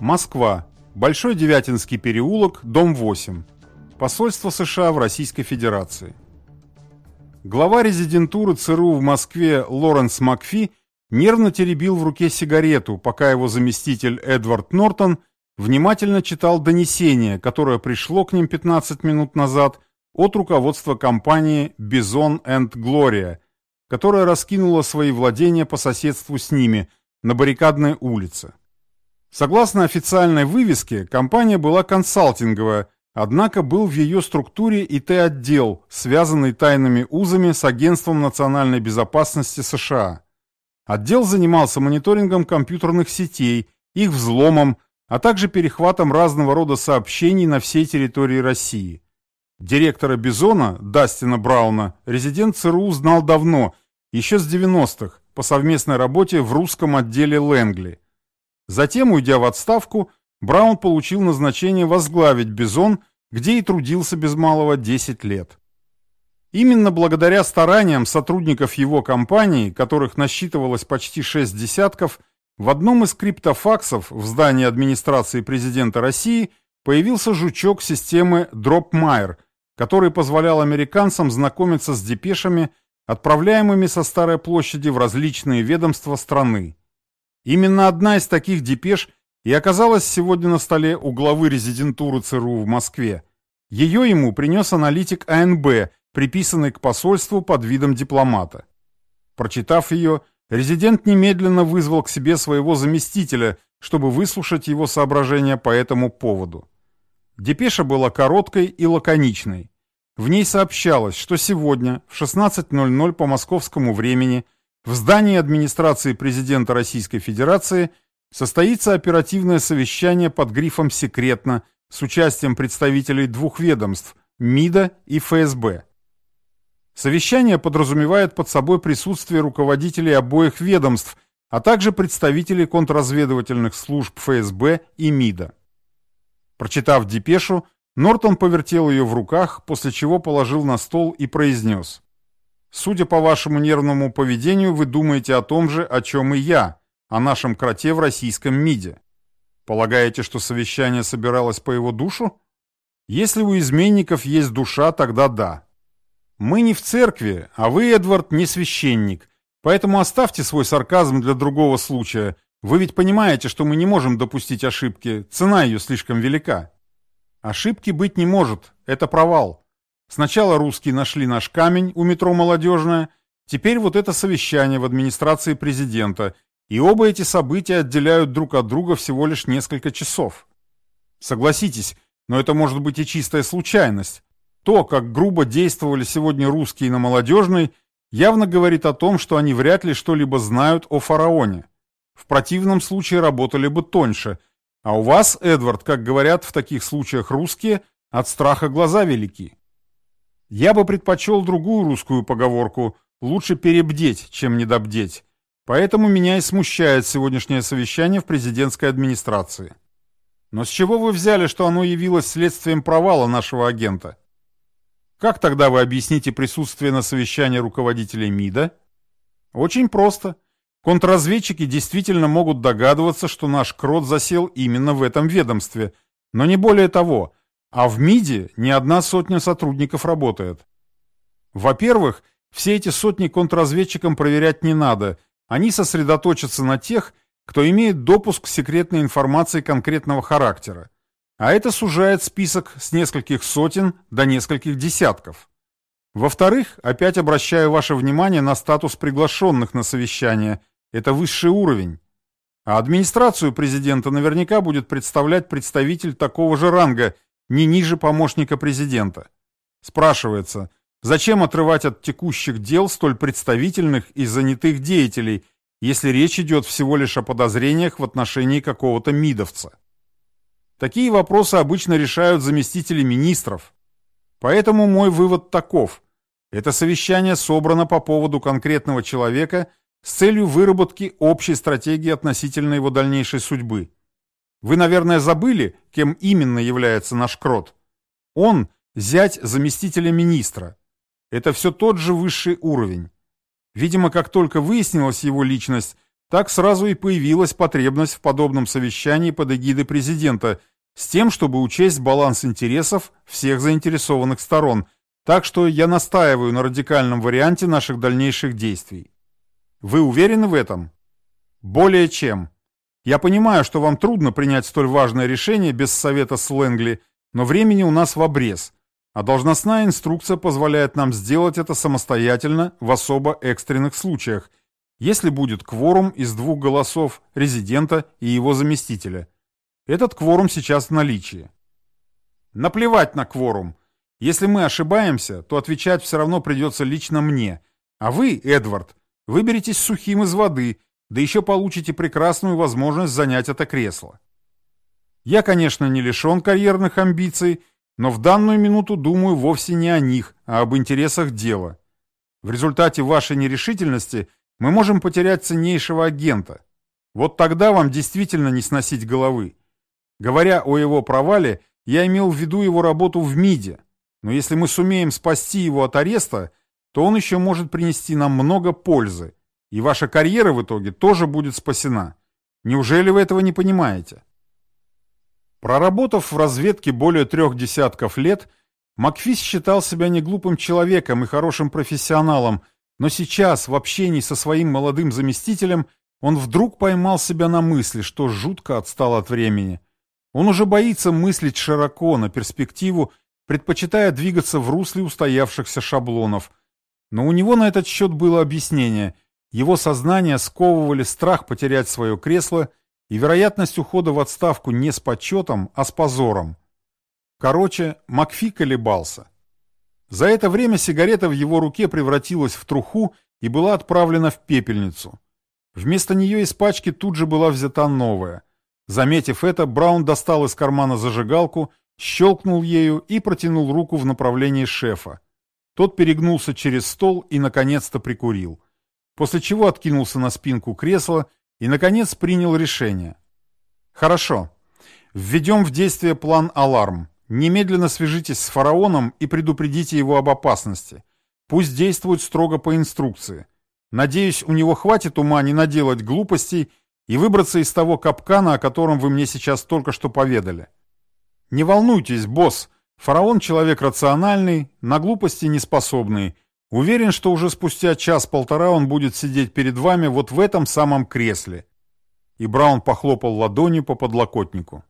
Москва. Большой Девятинский переулок, дом 8. Посольство США в Российской Федерации. Глава резидентуры ЦРУ в Москве Лоренс Макфи нервно теребил в руке сигарету, пока его заместитель Эдвард Нортон внимательно читал донесение, которое пришло к ним 15 минут назад от руководства компании Bison and Gloria, которая раскинула свои владения по соседству с ними на баррикадной улице. Согласно официальной вывеске, компания была консалтинговая, однако был в ее структуре и Т-отдел, связанный тайными узами с Агентством национальной безопасности США. Отдел занимался мониторингом компьютерных сетей, их взломом, а также перехватом разного рода сообщений на всей территории России. Директора Бизона, Дастина Брауна, резидент ЦРУ знал давно, еще с 90-х, по совместной работе в русском отделе Лэнгли. Затем, уйдя в отставку, Браун получил назначение возглавить Бизон, где и трудился без малого 10 лет. Именно благодаря стараниям сотрудников его компании, которых насчитывалось почти шесть десятков, в одном из криптофаксов в здании администрации президента России появился жучок системы DropMire, который позволял американцам знакомиться с депешами, отправляемыми со Старой площади в различные ведомства страны. Именно одна из таких депеш и оказалась сегодня на столе у главы резидентуры ЦРУ в Москве. Ее ему принес аналитик АНБ, приписанный к посольству под видом дипломата. Прочитав ее, резидент немедленно вызвал к себе своего заместителя, чтобы выслушать его соображения по этому поводу. Депеша была короткой и лаконичной. В ней сообщалось, что сегодня в 16.00 по московскому времени – в здании администрации президента Российской Федерации состоится оперативное совещание под грифом «Секретно» с участием представителей двух ведомств – МИДа и ФСБ. Совещание подразумевает под собой присутствие руководителей обоих ведомств, а также представителей контрразведывательных служб ФСБ и МИДа. Прочитав депешу, Нортон повертел ее в руках, после чего положил на стол и произнес. Судя по вашему нервному поведению, вы думаете о том же, о чем и я, о нашем кроте в российском МИДе. Полагаете, что совещание собиралось по его душу? Если у изменников есть душа, тогда да. Мы не в церкви, а вы, Эдвард, не священник, поэтому оставьте свой сарказм для другого случая. Вы ведь понимаете, что мы не можем допустить ошибки, цена ее слишком велика. Ошибки быть не может, это провал. Сначала русские нашли наш камень у метро «Молодежная», теперь вот это совещание в администрации президента, и оба эти события отделяют друг от друга всего лишь несколько часов. Согласитесь, но это может быть и чистая случайность. То, как грубо действовали сегодня русские на молодежной, явно говорит о том, что они вряд ли что-либо знают о фараоне. В противном случае работали бы тоньше. А у вас, Эдвард, как говорят в таких случаях русские, от страха глаза велики. Я бы предпочел другую русскую поговорку «лучше перебдеть, чем недобдеть». Поэтому меня и смущает сегодняшнее совещание в президентской администрации. Но с чего вы взяли, что оно явилось следствием провала нашего агента? Как тогда вы объясните присутствие на совещании руководителей МИДа? Очень просто. Контрразведчики действительно могут догадываться, что наш крот засел именно в этом ведомстве, но не более того – а в МИДе не одна сотня сотрудников работает. Во-первых, все эти сотни контрразведчикам проверять не надо. Они сосредоточатся на тех, кто имеет допуск к секретной информации конкретного характера. А это сужает список с нескольких сотен до нескольких десятков. Во-вторых, опять обращаю ваше внимание на статус приглашенных на совещание. Это высший уровень. А администрацию президента наверняка будет представлять представитель такого же ранга – не ниже помощника президента. Спрашивается, зачем отрывать от текущих дел столь представительных и занятых деятелей, если речь идет всего лишь о подозрениях в отношении какого-то мидовца? Такие вопросы обычно решают заместители министров. Поэтому мой вывод таков. Это совещание собрано по поводу конкретного человека с целью выработки общей стратегии относительно его дальнейшей судьбы. Вы, наверное, забыли, кем именно является наш крот? Он – зять заместителя министра. Это все тот же высший уровень. Видимо, как только выяснилась его личность, Так сразу и появилась потребность в подобном совещании под эгидой президента с тем, чтобы учесть баланс интересов всех заинтересованных сторон, так что я настаиваю на радикальном варианте наших дальнейших действий. Вы уверены в этом? Более чем. Я понимаю, что вам трудно принять столь важное решение без совета с Лэнгли, но времени у нас в обрез, а должностная инструкция позволяет нам сделать это самостоятельно в особо экстренных случаях, если будет кворум из двух голосов резидента и его заместителя. Этот кворум сейчас в наличии. Наплевать на кворум. Если мы ошибаемся, то отвечать все равно придется лично мне, а вы, Эдвард, выберетесь сухим из воды – да еще получите прекрасную возможность занять это кресло. Я, конечно, не лишен карьерных амбиций, но в данную минуту думаю вовсе не о них, а об интересах дела. В результате вашей нерешительности мы можем потерять ценнейшего агента. Вот тогда вам действительно не сносить головы. Говоря о его провале, я имел в виду его работу в МИДе, но если мы сумеем спасти его от ареста, то он еще может принести нам много пользы, и ваша карьера в итоге тоже будет спасена. Неужели вы этого не понимаете? Проработав в разведке более трех десятков лет, Макфис считал себя не глупым человеком и хорошим профессионалом, но сейчас, в общении со своим молодым заместителем, он вдруг поймал себя на мысли, что жутко отстал от времени. Он уже боится мыслить широко, на перспективу, предпочитая двигаться в русле устоявшихся шаблонов. Но у него на этот счет было объяснение – его сознание сковывали страх потерять свое кресло и вероятность ухода в отставку не с почетом, а с позором. Короче, Макфи колебался. За это время сигарета в его руке превратилась в труху и была отправлена в пепельницу. Вместо нее из пачки тут же была взята новая. Заметив это, Браун достал из кармана зажигалку, щелкнул ею и протянул руку в направлении шефа. Тот перегнулся через стол и, наконец-то, прикурил после чего откинулся на спинку кресла и, наконец, принял решение. «Хорошо. Введем в действие план «Аларм». Немедленно свяжитесь с фараоном и предупредите его об опасности. Пусть действует строго по инструкции. Надеюсь, у него хватит ума не наделать глупостей и выбраться из того капкана, о котором вы мне сейчас только что поведали. Не волнуйтесь, босс. Фараон человек рациональный, на глупости не способный, Уверен, что уже спустя час-полтора он будет сидеть перед вами вот в этом самом кресле. И Браун похлопал ладонью по подлокотнику.